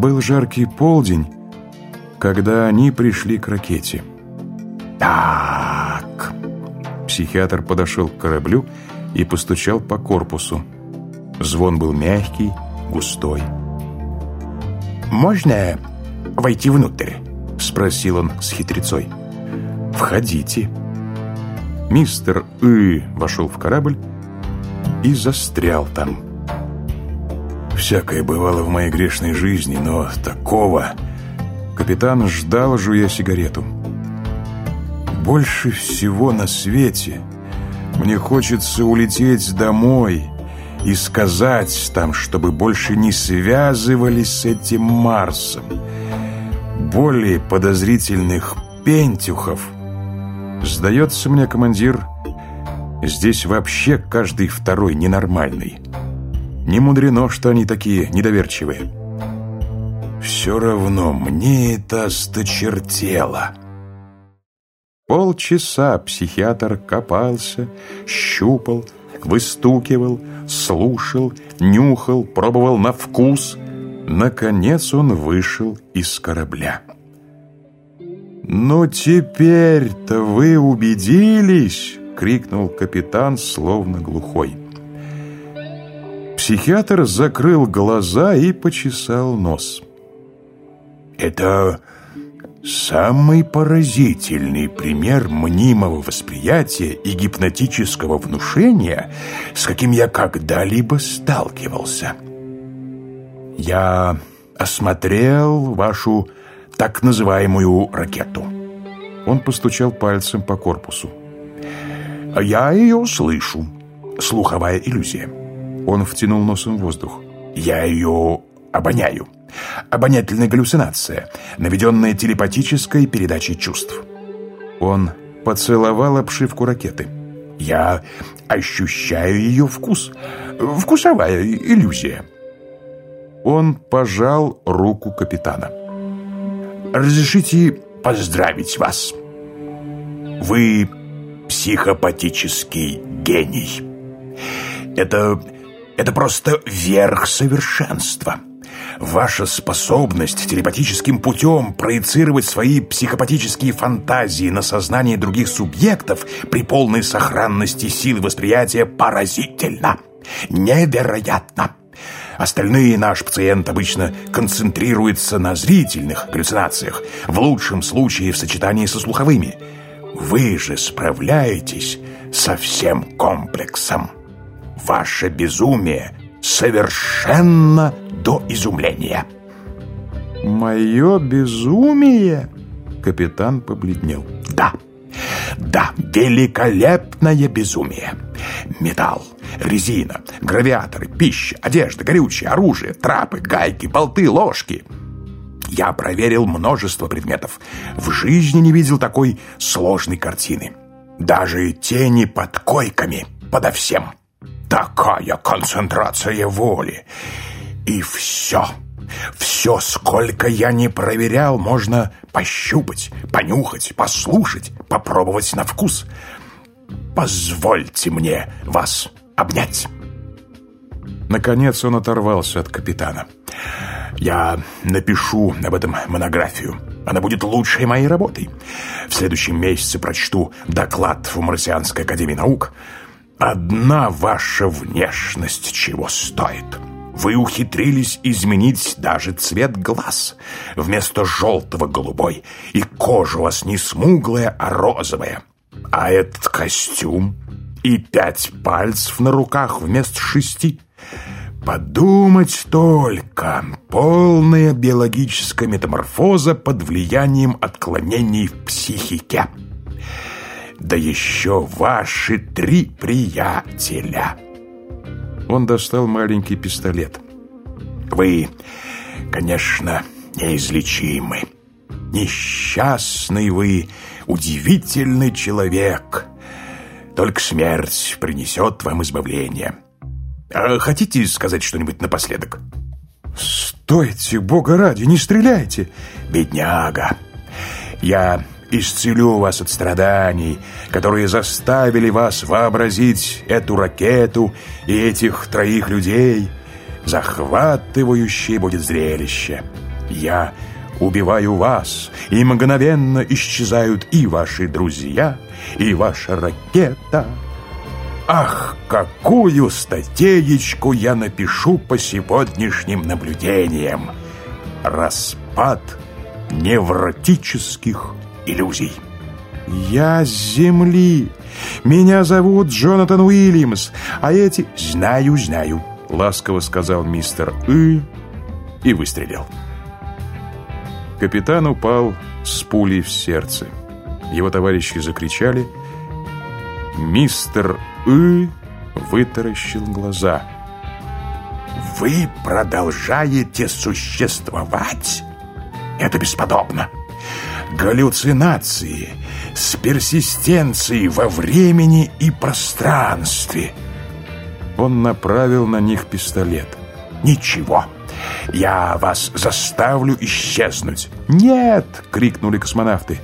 Был жаркий полдень, когда они пришли к ракете. «Так...» Психиатр подошел к кораблю и постучал по корпусу. Звон был мягкий, густой. «Можно войти внутрь?» Спросил он с хитрецой. «Входите». Мистер И вошел в корабль и застрял там. Всякое бывало в моей грешной жизни, но такого... Капитан ждал, жуя сигарету. Больше всего на свете мне хочется улететь домой и сказать там, чтобы больше не связывались с этим Марсом. Более подозрительных пентюхов. Сдается мне, командир, здесь вообще каждый второй ненормальный. Не мудрено, что они такие недоверчивые. Все равно мне это осточертело. Полчаса психиатр копался, щупал, выстукивал, слушал, нюхал, пробовал на вкус. Наконец он вышел из корабля. «Ну теперь-то вы убедились!» — крикнул капитан, словно глухой. Психиатр закрыл глаза и почесал нос. «Это самый поразительный пример мнимого восприятия и гипнотического внушения, с каким я когда-либо сталкивался. Я осмотрел вашу так называемую ракету». Он постучал пальцем по корпусу. «Я ее слышу. Слуховая иллюзия». Он втянул носом воздух. «Я ее обоняю. Обонятельная галлюцинация, наведенная телепатической передачей чувств». Он поцеловал обшивку ракеты. «Я ощущаю ее вкус. Вкусовая иллюзия». Он пожал руку капитана. «Разрешите поздравить вас. Вы психопатический гений. Это это просто верх совершенства. Ваша способность телепатическим путем проецировать свои психопатические фантазии на сознание других субъектов при полной сохранности силы восприятия поразительна. Невероятно. Остальные наш пациент обычно концентрируется на зрительных галлюцинациях, в лучшем случае в сочетании со слуховыми. Вы же справляетесь со всем комплексом. Ваше безумие совершенно до изумления. Мое безумие? Капитан побледнел. Да, да, великолепное безумие. Металл, резина, гравиаторы, пища, одежда, горючее, оружие, трапы, гайки, болты, ложки. Я проверил множество предметов. В жизни не видел такой сложной картины. Даже тени под койками подо всем. Такая концентрация воли. И все, все, сколько я не проверял, можно пощупать, понюхать, послушать, попробовать на вкус. Позвольте мне вас обнять. Наконец он оторвался от капитана. Я напишу об этом монографию. Она будет лучшей моей работой. В следующем месяце прочту доклад в Марсианской академии наук – Одна ваша внешность чего стоит. Вы ухитрились изменить даже цвет глаз. Вместо желтого голубой, и кожа у вас не смуглая, а розовая. А этот костюм и пять пальцев на руках вместо шести. Подумать только, полная биологическая метаморфоза под влиянием отклонений в психике да еще ваши три приятеля!» Он достал маленький пистолет. «Вы, конечно, неизлечимы. Несчастный вы, удивительный человек. Только смерть принесет вам избавление. А хотите сказать что-нибудь напоследок?» «Стойте, бога ради, не стреляйте!» «Бедняга! Я исцелю вас от страданий, которые заставили вас вообразить эту ракету и этих троих людей. Захватывающее будет зрелище. Я убиваю вас, и мгновенно исчезают и ваши друзья, и ваша ракета. Ах, какую статеечку я напишу по сегодняшним наблюдениям! Распад невротических иллюзий. «Я с земли. Меня зовут Джонатан Уильямс, а эти...» «Знаю, знаю», — ласково сказал мистер И и выстрелил. Капитан упал с пулей в сердце. Его товарищи закричали. Мистер И вытаращил глаза. «Вы продолжаете существовать? Это бесподобно! Галлюцинации с персистенцией во времени и пространстве!» Он направил на них пистолет. «Ничего!» Я вас заставлю исчезнуть!» «Нет!» — крикнули космонавты.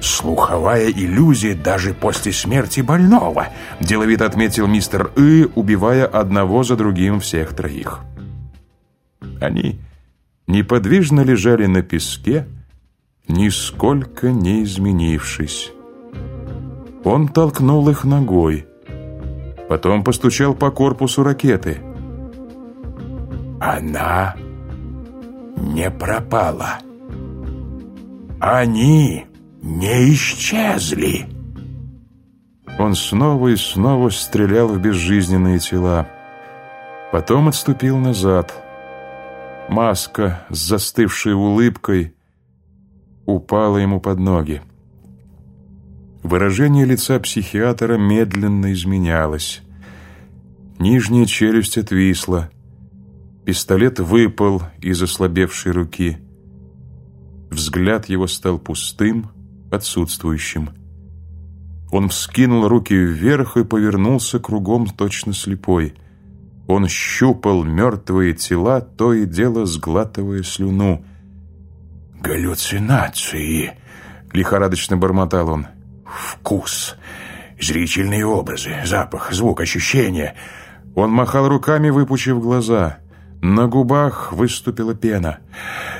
«Слуховая иллюзия даже после смерти больного», — деловито отметил мистер И, убивая одного за другим всех троих. Они неподвижно лежали на песке, нисколько не изменившись. Он толкнул их ногой, потом постучал по корпусу ракеты — она не пропала. Они не исчезли. Он снова и снова стрелял в безжизненные тела. Потом отступил назад. Маска с застывшей улыбкой упала ему под ноги. Выражение лица психиатра медленно изменялось. Нижняя челюсть отвисла. Пистолет выпал из ослабевшей руки. Взгляд его стал пустым, отсутствующим. Он вскинул руки вверх и повернулся кругом точно слепой. Он щупал мертвые тела, то и дело сглатывая слюну. «Галлюцинации!» — лихорадочно бормотал он. «Вкус, зрительные образы, запах, звук, ощущения». Он махал руками, выпучив глаза — на губах выступила пена.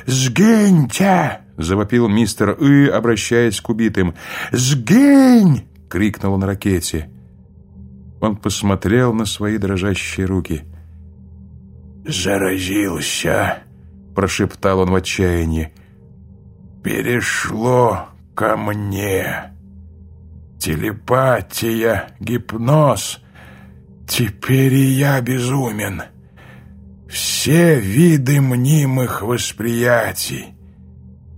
«Сгиньте!» — завопил мистер И, обращаясь к убитым. «Сгинь!» — крикнул он ракете. Он посмотрел на свои дрожащие руки. «Заразился!» — прошептал он в отчаянии. «Перешло ко мне. Телепатия, гипноз. Теперь и я безумен» все виды мнимых восприятий.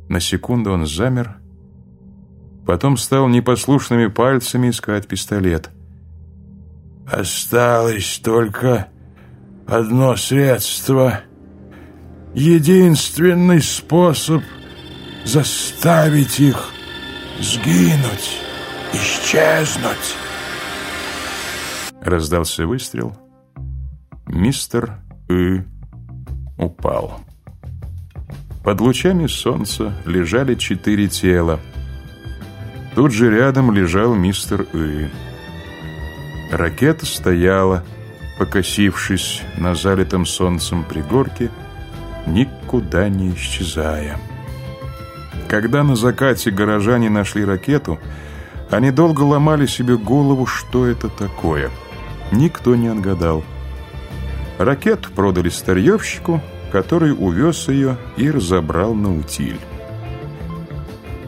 На секунду он замер, потом стал непослушными пальцами искать пистолет. Осталось только одно средство, единственный способ заставить их сгинуть, исчезнуть. Раздался выстрел. Мистер и упал. Под лучами солнца лежали четыре тела. Тут же рядом лежал мистер И. Ракета стояла, покосившись на залитом солнцем пригорке, никуда не исчезая. Когда на закате горожане нашли ракету, они долго ломали себе голову, что это такое. Никто не отгадал. Ракету продали старьевщику, который увез ее и разобрал на утиль.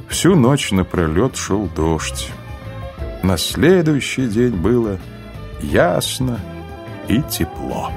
Всю ночь напролет шел дождь. На следующий день было ясно и тепло.